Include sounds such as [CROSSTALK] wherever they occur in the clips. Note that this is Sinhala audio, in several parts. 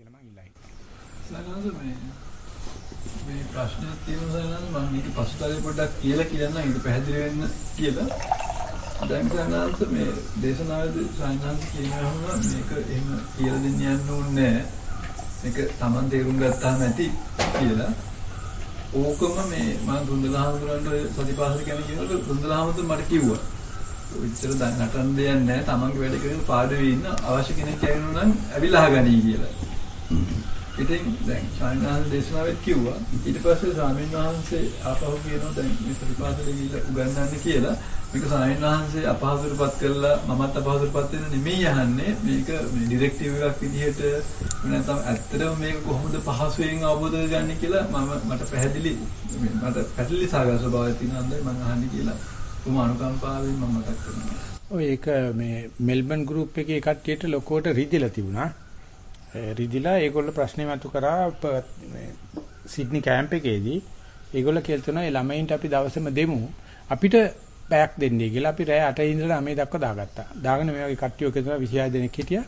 කියලා මම ඉල්ලයි. සනහස මේ මේ ප්‍රශ්නයක් තියෙනවා සනහස මම මේක පසුතලේ පොඩ්ඩක් කියලා කියන්න ඊට පැහැදිලි වෙන්න කියලා. දැන් සනහස මේ දේශනාවේදී සනහස කියනවා මේක එහෙම කියලා දෙන්න යන්න ඕනේ නැහැ. මේක Taman තේරුම් ගත්තාම ඇති කියලා. ඕකම මේ මම දුන්දලහඳුරන්ට සතිපාසල ගැන කියනකොට දුන්දලහඳුර මට කිව්වා. ඔච්චර දැන් නටන්න දෙයක් නැහැ. තමන්ගේ වැඩ කරගෙන පාඩුවේ ඉන්න අවශ්‍ය කෙනෙක් ඇවිල්ලා නම් ඇවිල්ලා අහගනී කියලා. ඉතින් දැන් ස්වාමීන් දේශනාවෙත් කිව්වා. ඊට පස්සේ ස්වාමීන් වහන්සේ ආපහු කියනවා දැන් මේ ප්‍රතිපාදලේ ගිහිල්ලා උගන්වන්න කියලා. මේක ස්වාමීන් වහන්සේ අපහසුටපත් කරලා මමත් අපහසුටපත් වෙන නෙමෙයි අහන්නේ. මේක මේ ඩිරෙක්ටිව් එකක් විදිහට නැත්නම් ඇත්තටම මේක කොහොමද පහසුවෙන් අවබෝධ කරගන්නේ කියලා මම මට පැහැදිලි මට පැහැදිලි සාගත ස්වභාවයක් තියෙනවා මම අහන්නේ කියලා. තුම අනුකම්පාවෙන් මම මතක් කරනවා. ඔය ඒක මේ මෙල්බන් ගෲප් එකේ කට්ටියට ලොකෝට රිදිලා තිබුණා. රිදිලා ඒගොල්ලෝ ප්‍රශ්නේ මතු කරා මේ සිඩ්නි කැම්ප් එකේදී ඒගොල්ලෝ කියලා තුනා ඒ ළමයින්ට අපි දවසම දෙමු අපිට පැයක් දෙන්නේ කියලා අපි රෑ 8 ඉඳලා 9 දක්වා දාගත්තා. දාගෙන මේ වගේ කට්ටිය ඔක 26 දෙනෙක් හිටියා.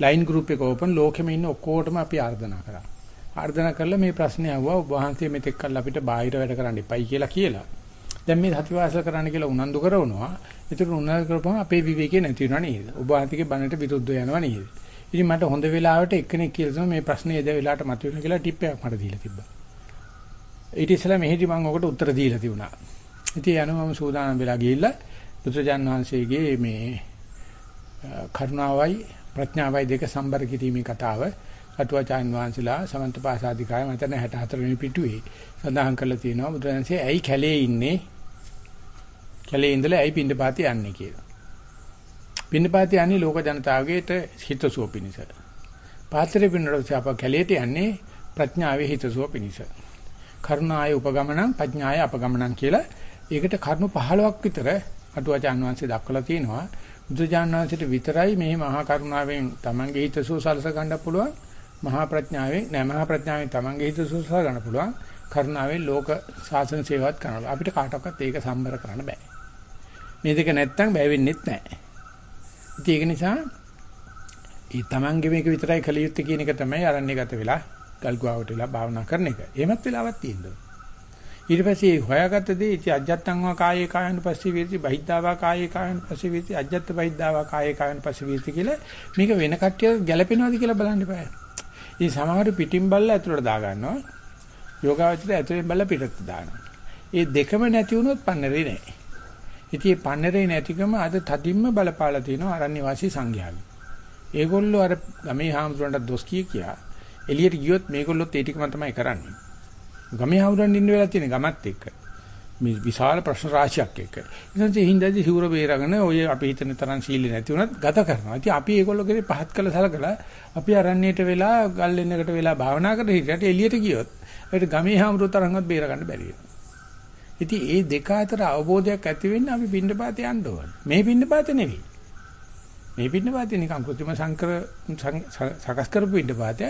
ලයින් ගෲප් එක ඕපන් ලෝකෙම ඉන්න ඔක්කොටම අපි ආර්දනා කරා. ආර්දනා කරලා මේ ප්‍රශ්නේ අහුවා ඔබ වහන්සේ මෙතෙක් කල් අපිට බාහිර වැඩ කරන්න එපයි කියලා කියලා. දැන් මේ සතිවාසල කරන්න කියලා උනන්දු කරනවා. ඒතර උනන්දු කරපුවම අපේ විවේකේ නැති වෙනවා නේද? ඔබ වහන්සේගේ බණට විරුද්ධව යනවා නේද? ඉතින් මට හොඳ වෙලාවට එක්කෙනෙක් කියලා තමයි මේ ප්‍රශ්නේ එද වෙලාවට මතුවෙන කියලා ටිප් එකක් මට දීලා තිබ්බා. ඊට ඉස්සෙල්ලා මෙහෙදි මම ඔකට උත්තර දීලා තිබුණා. ඉතින් යනවා මම සූදානම් වෙලා ගිහිල්ලා බුදුජාන් වහන්සේගේ මේ කරුණාවයි ප්‍රඥාවයි දෙක සම්බර කිරීමේ කතාව අටුවාචාන් වහන්සේලා සමන්ත පාසාදිකාය මතන 64 වෙනි පිටුවේ සඳහන් කරලා තියෙනවා බුදුරජාන්සේ ඇයි කැලේ ඉන්නේ කැලේ ඉඳලා ඇයි පින්ඩපාතේ යන්නේ කියලා. පින්ඩපාතේ යන්නේ ලෝක ජනතාවගේට හිතසුව පිණිස. පාත්‍රේ පින්නරොත් අප කැලේට යන්නේ ප්‍රඥාවේ හිතසුව පිණිස. කරුණාය උපගමනං ප්‍රඥාය අපගමනං කියලා ඒකට කරුණු 15ක් විතර අටුවාචාන් වහන්සේ දක්වලා තියෙනවා. බුදුජානක වහන්සේට විතරයි මේ මහා කරුණාවෙන් Tamange හිතසුව සලස ගන්න පුළුවන්. මහා ප්‍රඥාවෙන් නෑ මහා ප්‍රඥාවෙන් Tamange හිතසුව සලස ගන්න පුළුවන්. කරුණාවෙන් ලෝක ශාසන සේවාවත් කරනවා. අපිට කාටවත් ඒක සම්බර කරන්න බෑ. මේ දෙක නැත්තම් බෑ වෙන්නෙත් නැහැ. ඉතින් ඒක නිසා ඒ තමන්ගේ මේක විතරයි කළ යුත්තේ කියන එක තමයි අරණ්‍යගත වෙලා ගල්ගුවාවට වෙලා භාවනා කරන එක. එහෙමත් වෙලාවක් තියෙනවා. ඊට පස්සේ හොයාගත්ත දේ ඉති අජත්තං වා කායේ කායන පස්සේ වීති බහිද්ධාවා කායේ කායන පස්සේ වීති අජත්ත බහිද්ධාවා කායේ කායන පස්සේ වීති කියලා මේක වෙන කට්ටිය ගැලපෙනවද කියලා බලන්න බෑ. ඉතින් සමහර පිටින් බල්ල ඇතුළට දා ගන්නවා. යෝගාවචරය ඇතුලෙන් බල්ල පිටට දානවා. ඒ දෙකම නැති වුණොත් පන්නරේ නෑ. ඉතින් මේ පන්නරේ නැතිකම අද තදින්ම බලපාලා තියෙනවා අරණ්‍ය වාසී සංඝයාගේ. ඒගොල්ලෝ අර ගමේ හාමුදුරන්ට දොස් කිය කියා එළියට ගියොත් මේගොල්ලොත් ඒ ටිකම තමයි කරන්නේ. ගමේ හාමුදුරන් ඉන්න වෙලාව තියෙන ගමත් එක්ක. මේ විශාල ප්‍රශ්න රාශියක් එක්ක. ඉතින් ඒ හින්දාදී සිවුර බේරගෙන ඔය අපි හිතන තරම් සීලෙ නැති වුණත් ගත කරනවා. ඉතින් අපි ඒගොල්ලෝ කෙරේ පහත් කළ සලකලා අපි අරණ්‍යයට වෙලා ගල් එන්නකට වෙලා භාවනා කරලා හිටියට එළියට ගියොත් ඒකට ගමේ හාමුදුරුවෝ තරම්වත් බේර ගන්න බැරි වෙනවා. ඉතින් මේ දෙක අතර අවබෝධයක් ඇති වෙන්න අපි පින්නපාත යන්න ඕන. මේ පින්නපාත නෙවෙයි. මේ පින්නපාත නිකන් කෘත්‍රිම සංකර සකස් කරපු පින්නපාත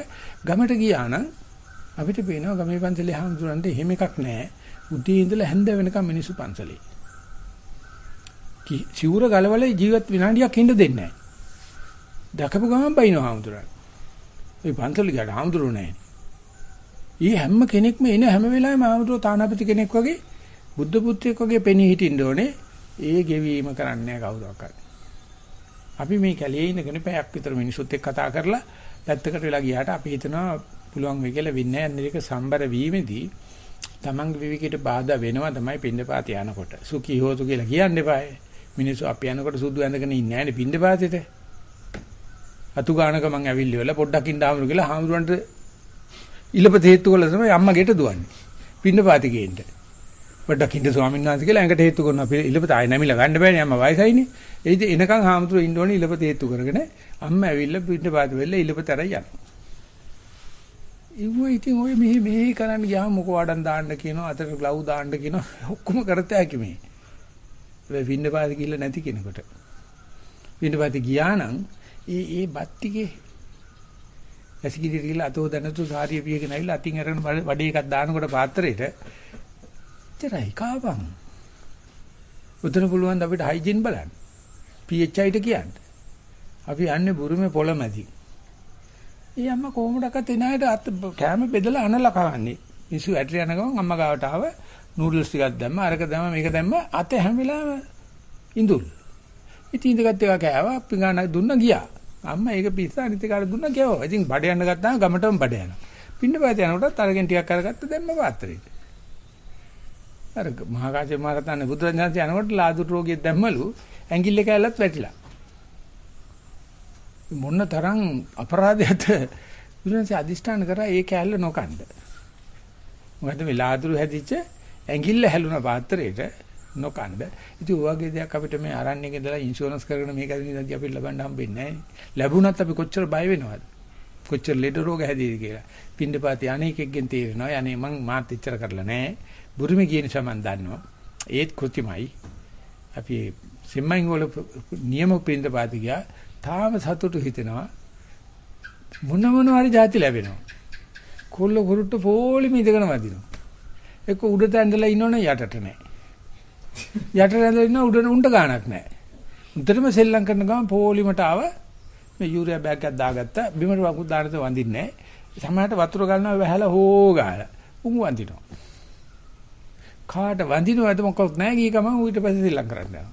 ගමට ගියා නම් අපිට පේනවා ගමේ පන්සලේ හාමුදුරන්ට එහෙම එකක් නැහැ. උදේ ඉඳලා හැන්ද වෙනකම් මිනිස්සු පන්සලේ. සිවුර ගලවලා ජීවත් විනාඩියක් ඉන්න දෙන්නේ නැහැ. දකපු ගමන් බයිනවා හාමුදුරන්. ඒ පන්සල ගියාට හාමුදුරුවෝ නැහැ. ඊ හැම කෙනෙක්ම එන හැම වෙලාවෙම හාමුදුරුවෝ තානාපති කෙනෙක් වගේ බුද්ධ පුත්‍රයෙක් වගේ පෙනී හිටින්න ඕනේ. ඒ ගෙවීම කරන්නේ කවුරක්වත්. අපි මේ කැලේ ඉඳගෙන පැයක් විතර මිනිසුත් එක්ක කතා කරලා පැත්තකට වෙලා ගියාට අපි හිතනවා පුළුවන් වෙයි කියලා වෙන්නේ නැහැ. ඒක සම්බර වීමේදී තමන්ගේ විවිකයට බාධා වෙනවා තමයි පින්නපාත යනකොට. සුඛී හෝතු කියලා කියන්න එපායි. මිනිස්සු අපි යනකොට සුදු ඇඳගෙන ඉන්නේ නැහැ නේ පින්නපාතෙට. අතු ගානක මං ඇවිල්ලි වෙලා පොඩ්ඩක් ඉන්න ආමුරු කියලා හාමුදුරන්ට ඉලපත හේතු කළා තමයි අම්මා ගෙට දුවන්නේ. පින්නපාතේ ගේන්න. පොඩ්ඩක් ඉන්න ස්වාමීන් වහන්සේ කියලා ඇඟට හේතු කරනවා. අපි ඉලපත ආයෙ නැමිලා ගන්න බෑනේ අම්මා වයසයිනේ. ඒ ඉතින් එනකන් හාමුදුරුවෝ ඉන්න ඕනේ ඉලපත හේතු කරගෙන අම්මා ඇවිල්ලා පින්නපාත වෙල්ල ඉලපත අරයි යනවා. ඉව්ව ඉතින් ඔය මෙහි මෙහි කරන්න ගියාම මොක වඩන් දාන්න කියනවා අතට ග්ලව් දාන්න කියනවා [LAUGHS] ඔක්කොම කරත හැකි මේ. ඒ වින්නපාත කිල්ල නැති කෙනෙකුට. වින්නපාත ගියා නම් ඒ ඒ බත්තිගේ ඇසිකිලි රිලා අතෝ දැනතු සාරිය පියගෙන ඇවිල්ලා අතින් අරගෙන වඩේ එකක් දානකොට පාත්‍රයට එච්චරයි කාපන්. උතන පුළුවන් අපිට හයිජින් බලන්න. PHIට කියන්න. අපි යන්නේ බුරුමේ පොළමැදි. ඒ අම්මා කොහොමඩක්වත් එනායට අත කැම බෙදලා අනලා කවන්නේ. මිනිස්සු ඇටට යන ගමන් අම්මා ගාවට ආව නූඩල්ස් ටිකක් දැම්ම අරක දැම්ම මේක දැම්ම අත හැම වෙලාවෙම ඉඳුල්. ඉතින් ඉඳගත් එක කෑවා පිඟාන දුන්න ගියා. අම්මා ඒක පිස්සා අනිත් කාලේ දුන්න ගියා. ඉතින් බඩ යන්න ගත්තාම ගමටම බඩ යනවා. පින්න පාත යනකොටත් අරගෙන ටිකක් අරගත්ත දැම්ම පාත්‍රෙට. අර මහාකාශ්‍යප මහ රහතන් බුදුරජාණන් යනකොට ලාදු රෝගියෙක් දැම්මලු ඇඟිල්ල කැල්ලත් වැටිලා. මොන්න තරම් අපරාධයක්ද බුදුරජාණන් අදිෂ්ඨාන කරා ඒ කැල්ල නොකන්ද. මොකද මේ ලාදුරු හැදිච්ච ඇඟිල්ල හැලුණ පාත්‍රයට නොකන්ද. ඉතින් ඔය වගේ දෙයක් අපිට මේ අරණ්‍යක ඉඳලා ඉන්ෂුරන්ස් කරගෙන මේක දිනදී අපිට ලබන්න හම්බෙන්නේ නැහැ. ලැබුණත් අපි කොච්චර බය වෙනවද? කොච්චර ලෙඩ රෝග හැදෙයිද කියලා. පින්ඩපාතේ අනේකෙක්ගෙන් තේරෙනවා. යන්නේ මං මාත් එච්චර කරලා නැහැ. බුරුමේ ගිය නිසා මම දන්නවා. ඒත් කෘතිමයි. අපි සෙම්මයින් වල නියම පින්ඩපාත ගියා. තාම සතුටු හිතෙනවා. මොන මොන හරි જાති ලැබෙනවා. කොල්ල කුරුට්ට පොලිම ඉඳගෙන වදිනවා. එක්ක උඩට ඇඳලා ඉන්නවනේ යටට නෑ. යටට ඇඳලා ඉන්න උඩට උන්ට ගාණක් නෑ. උඩටම සෙල්ලම් කරන ගමන් පොලිමට ආව මේ යූරියා බෑග් එකක් දාගත්තා. බිමට වකුත් දාන්නත වඳින්නේ නෑ. සමහරට වතුර ගන්නවා වැහැලා හෝ ගාලා. උන් වඳිනවා. කාට වඳිනවද මොකක් නෑ ගිය ගමන් ඌ ඊට පස්සේ සෙල්ලම් කරන්න යනවා.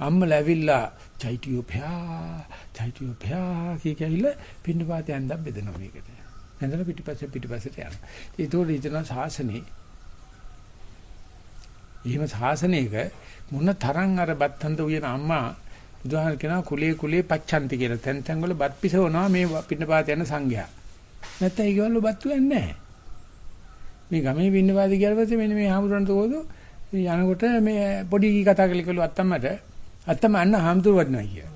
අම්මලා ඇවිල්ලා චෛත්‍යෝපයා චෛත්‍යෝපයා කී කියලා පින්නපාතේ ඇඳන් බෙදනවා මේකට. ඇඳලා පිටිපස්සේ පිටිපස්සට යනවා. ඒතකොට ඉතන සාසනේ එහෙම සාසනයක මොන තරම් අර බත්තන්ත උයන අම්මා බුදුහාම කියනවා කුලේ කුලේ පච්චන්ති කියලා. තැන් තැන් වල බත් පිසවනවා මේ පින්නපාත යන සංඝයා. නැත්නම් ඒගොල්ල බත් වෙන්නේ නැහැ. මේ ගමේ පින්නපාත කියලා පස්සේ මෙන්න මේ හාමුදුරන්ට කොහොද යනකොට මේ පොඩි කතා කළේ කළු අත්තම්මට අත්තම අන්න හාමුදුර වඩනවා කියලා.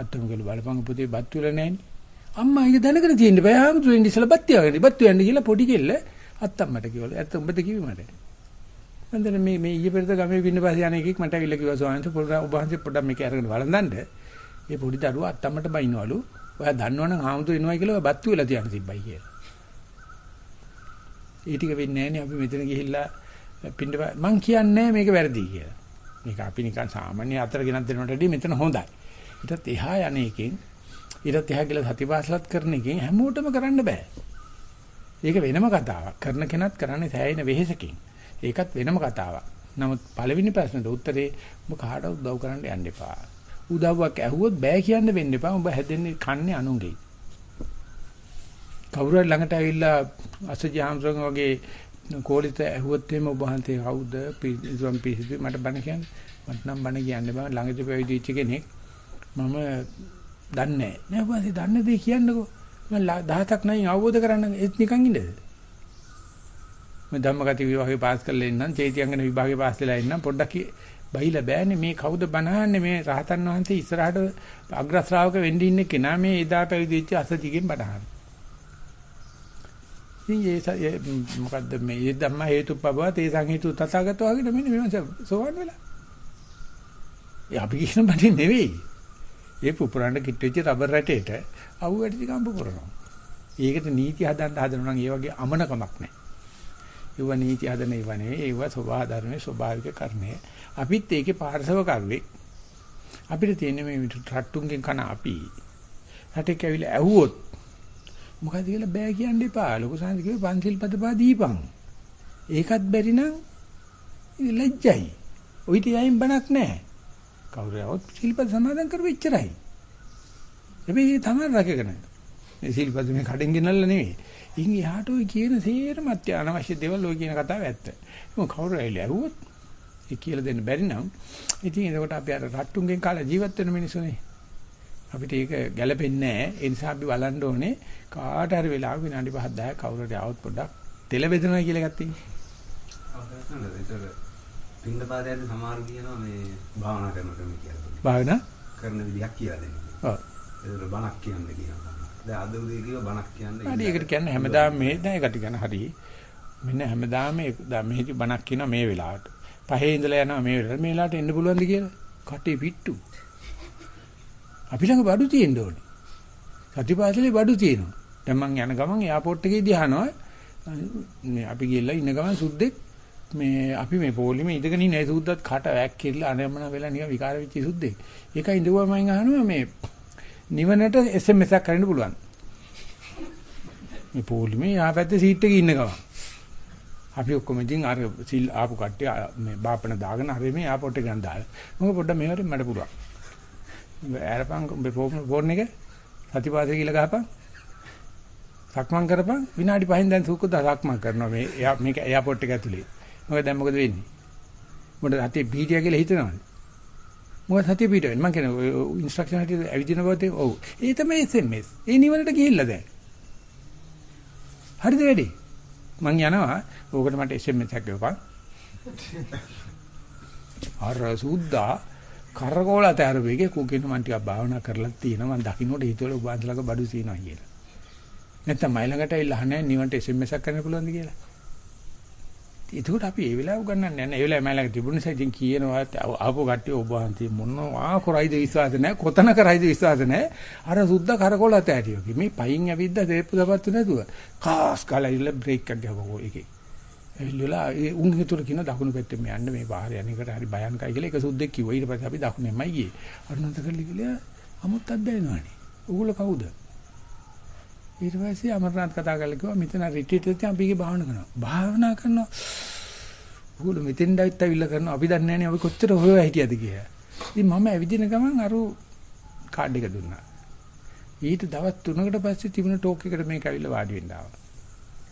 අත්තම කළු බලපං පුතේ බත් වල නැහෙනි. අම්මා ඒක දැනගෙන තියෙන්න බෑ හාමුදුර ඉන්න ඉස්සලා බත් තියාගෙන බත් යන්න කියලා පොඩි කෙල්ල අත්තම්මට කිව්වලු. ඇත්ත උඹද කිව්වේ මට. මන්දර මේ මේ ඊයේ පෙරේද ගමේ පින්න පස්සේ යන එකෙක් මට ඇවිල්ලා කිව්වා සෝහන්ස පොඩ ඔබ වහන්සේ පොඩ්ඩක් මේක අරගෙන වළඳන්න. ඒ පොඩි දරුවා අත්තම්මට බයින්නවලු. ඔයා දන්නවනම් හාමුදුර එනවා කියලා ඔය බත් වල තියන්න තිබ්බයි කියලා. ඒ ටික වෙන්නේ නැහැ නේ අපි මෙතන ගිහිල්ලා පින්න මං කියන්නේ මේක වැරදි කියලා. මේක අපි නිකන් සාමාන්‍ය අතර ගෙනත් දෙනවට වඩා මෙතන හොඳයි. ඊටත් එහා යන එකෙන් ඊටත් එහා කියලා සතිපාසලත් කරන එකෙන් හැමෝටම කරන්න බෑ. ඒක වෙනම කතාවක්. කරන කෙනත් කරන්නේ සෑයෙන වෙහෙසකින්. ඒකත් වෙනම කතාවක්. නමුත් පළවෙනි ප්‍රශ්නට උත්තරේ ඔබ කාට උදව් කරන්න යන්න එපා. උදව්වක් ඇහුවොත් බෑ කියන්න වෙන්න එපා. ඔබ හැදෙන්නේ කන්නේ අනුන්ගේ. කවුරු ළඟට ඇවිල්ලා අසජාම්සන් වගේ කෝලිත ඇහුවොත් එහෙම ඔබ වහන්සේ කවුද? පිරිසුම් පිරිසු මට බණ කියන්න. මට නම් බණ කියන්න බෑ. ළඟදී පැවිදි වෙච්ච කෙනෙක්. මම දන්නේ නැහැ. නෑ ඔබ වහන්සේ දන්න දේ කියන්නකෝ. මම දහසක් නැයි අවබෝධ කරගන්න ඒත් නිකන් ඉන්නද? මම ධම්මගති විභාගේ පාස් කරලා ඉන්නම්, චේතියංගන විභාගේ පාස් වෙලා ඉන්නම්. පොඩ්ඩක් බයිලා බෑනේ මේ කවුද බනහන්නේ මේ රහතන් වහන්සේ ඉස්සරහට අග්‍ර ශ්‍රාවක වෙන්න ඉන්නේ කෙනා මේ එදා පැවිදි වෙච්ච අසතිගෙන් බනහන. ඉතින් ඒ මොකද්ද මේ ඒ ධම්ම හේතුපබව තේ සංහේතු තථාගතෝ වගේ මෙන්න මේ සෝවන් වෙලා. ඒ අපි කියන බඩේ නෙවෙයි. ඒ පුපුරන්න කිට් වෙච්ච රබර් රැටේට අවු වැඩි කම්ප පුරනවා. ඒකට නීති හදන්න හදනවා නම් ඒ වගේ අමනකමක් නැහැ. ඒව නීති හදන ඒවා නෙවෙයි ඒව ස්වභාව ධර්මයේ ස්වභාවික කර්ණය. අපිත් ඒකේ පාර්ශව කරුවෙක්. අපිට තියෙන්නේ මේ රට්ටුන්ගෙන් කන අපි. රටේ කැවිලා ඇහුවොත් මොකද කියලා බෑ කියන්න එපා. ලොකු සංසි කිව්වේ පන්සිල් පදපා දීපන්. ඒකත් බැරි නම් ලැජ්ජයි. ඔය තියයින් බණක් නැහැ. කවුරු આવොත් සිල්පද සමාදන් කරවෙ ඉච්චරයි. හැබැයි ඒ තමයි රැකගෙන. මේ සිල්පද මේ කඩෙන් ගෙනල්ලා නෙවෙයි. ඉන් එහාට ඔය කියන සේරම අත්‍යවශ්‍ය දේවල් ඔය කියන කතාව ඇත්ත. මොකද කවුරු ඇවිල්ලා ඇහුවොත් ඒ කියලා දෙන්න බැරි නම් ඉතින් එතකොට අපි අර රට්ටුන්ගෙන් කාලා ජීවත් වෙන මිනිස්සුනේ. අපිට ඒක ගැළපෙන්නේ නැහැ. ඒ නිසා අපි බලන්න ඕනේ කාට හරි වෙලාවක විනාඩි 5 10 කවුරු හරි આવොත් පොඩ්ඩක් තෙල බෙදනවා කියලා එකක් තියෙනවා. ඒතර පින්න පාදයන්ද සමහර කියනවා මේ භාවනා කරන ක්‍රම කියලා. භාවනා කරන විදිහක් කියලා දෙන්නේ. ඔව්. ඒතර බණක් කියන්නේ කියනවා. දැන් අද උදේ කිව්ව බණක් කියන්නේ. හරි ඒකට කියන්නේ හැමදාම මේ දැන් ඒකට කියන හරි. මෙන්න හැමදාම මේ දැන් මෙහෙදි බණක් කියනවා මේ වෙලාවට. පහේ ඉඳලා යනවා මේ වෙලාවට. මේ වෙලාවට එන්න පුළුවන්ද කියලා? කටේ පිට්ටු. අපි ළඟ බඩු තියෙන්න ඕනේ. සතිපාසලේ බඩු තියෙනවා. දැන් මං යන ගමන් එයාපෝට් එකේදී අහනවා මේ අපි ගිහලා ඉන්න ගමන් සුද්දෙක් මේ අපි මේ පොලිමේ ඉඳගෙන ඉන්නේ සුද්දත් කට වැක් කියලා අනම්මන වෙලා නිකන් විකාර වෙච්ච සුද්දෙක්. ඒකයි ඉඳුවා මම අහනවා මේ නිවනට SMS එකක් කරන්න පුළුවන්. මේ පොලිමේ යාපැත්තේ සීට් එකේ ඉන්න ගමන්. අපි ඔක්කොම ඉතින් අර සිල් ආපු කට්ටිය මේ බාපණ දාගෙන හරි මේ එයාපෝට් එක ගන්න දාලා. මොකද පොඩ්ඩක් මේවට මඩ පුරා. ඇරපන් උඹේ ෆෝන් එක සතිපාසෙ කියලා ගහපන්. සක්මන් කරපන් විනාඩි 5න් දැන් සුකුද සක්මන් කරනවා මේ එයා මේක එයාපෝට් එක ඇතුලේ. මොකද දැන් මොකද වෙන්නේ? මොකද සතිය පීටියා කියලා හිතනවනේ. මොකද සතිය පීටියා වෙන්නේ? මං කියන්නේ ඉන්ස්ට්‍රක්ෂන් හැටියට ඇවිදින බවතේ ඔව්. ඒ තමයි SMS. ඒ නිවනට ගිහිල්ලා දැන්. හරිද වැඩි? මං යනවා. ඕකට මට SMS එකක් ගෙවපන්. අර සුද්දා කරකෝලත අරබෙගේ කුකින මන් ටිකක් භාවනා කරලා තියෙනවා මම දකින්නට හිතවල ඔබ අන්තලක බඩු තියනවා කියලා. නැත්තම් මයි ළඟට ඇවිල්ලා අහන්නේ නිවන්ට SMS එකක් කරන්න පුළුවන්ද කියලා. ඒකට අපි ඒ වෙලාව ගන්නන්නේ නැහැ. ඒ වෙලාවේ මයි ළඟ තිබුණ නිසා ඉතින් කියනවා ආපු කට්ටිය ඔබ වහන්සේ මොනවා කරයිද විශ්වාස නැහැ. කොතන කරයිද විශ්වාස නැහැ. අර සුද්දා කරකෝලත ඇටියෝකි. මේ පයින් ඇවිද්ද දෙප්පු දපත්තු නැතුව කාස් කාලා ඉල්ල බ්‍රේක් එකක් ගහපුවා ඒකේ. එල්ලලා ඒ උන් හිතුවට කියන දකුණු පැත්තෙන් යන්න මේ පාර යන එකට හරි භයංකයි කියලා ඒක සුද්දෙක් කිව්වා. ඊට පස්සේ අපි දකුණෙන්මයි ගියේ. අරුණන්ත කල්ලි කියලා අමුත්තක් දැනනවනේ. උගල කවුද? ඊට පස්සේ අමරනාත් කතා කරලා කිව්වා මෙතන රිට්‍රීට් එකේ අපි ගිහ භාවනා කරනවා. භාවනා කරනවා. උගල මෙතෙන් ඩයිට් අවිල්ල කරනවා. අපි දන්නේ නැහැ අපි කොච්චර හොයලා හිටියද කියලා. ඉතින් මම ඇවිදින ගමන් අර කාඩ් එක දුන්නා. ඊට දවස් 3කට පස්සේ තිබුණ ටෝක් එකට මේක ඇවිල්ලා වාඩි වෙන්න ආවා.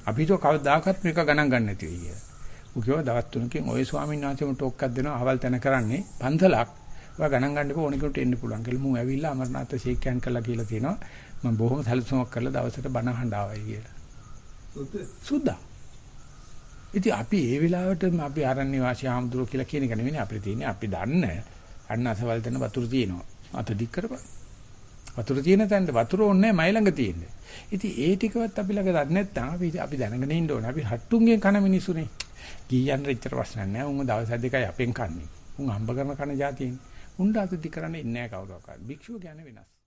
අපි හිතුව කවදාකවත් මේක ගණන් ගන්න නැති වෙයි කියලා. ඌ කිව්වා දවස් තුනකින් ওই ස්වාමීන් වහන්සේම ටෝක් එකක් දෙනවා අවල් තැන කරන්නේ පන්සලක්. ඔයා ගණන් ගන්න එපා ඕනෙකට එන්න පුළුවන් කියලා මම ඇවිල්ලා අමරනාථ ෂේක් හෑන්ඩ් කළා කියලා තියෙනවා. මම බොහොම සැලසුමක් කරලා දවසට බණ අහන්න ආවයි කියලා. සුද්දා. ඉතින් අපි ඒ වෙලාවට අපි ආරණ්‍ය වාසී ආම්දුර කියලා කියන එක නෙවෙයි අපිට තියෙන්නේ අපි දන්න අන්න අසවල් තැන වතුර තියෙනවා. අත දික් කරපන්. වතුර තියෙන තැනට වතුර ඕනේ මයි ළඟ තියෙන්නේ. ඉතින් ඒ ටිකවත් අපි ළඟ දන්නේ නැත්නම් අපි අපි දැනගෙන ඉන්න ඕනේ. අපි හට්ටුන්ගෙන් කන මිනිස්සුනේ. ගියන් ඉච්චර ප්‍රශ්න නැහැ. උන් දවස් දෙකයි අපෙන් කන්නේ. උන් හම්බ කරන කන જાතියිනේ. උන්ට අත දි කරන්නේ නැහැ කවුරක්වත්. භික්ෂුව කියන්නේ වෙනස්.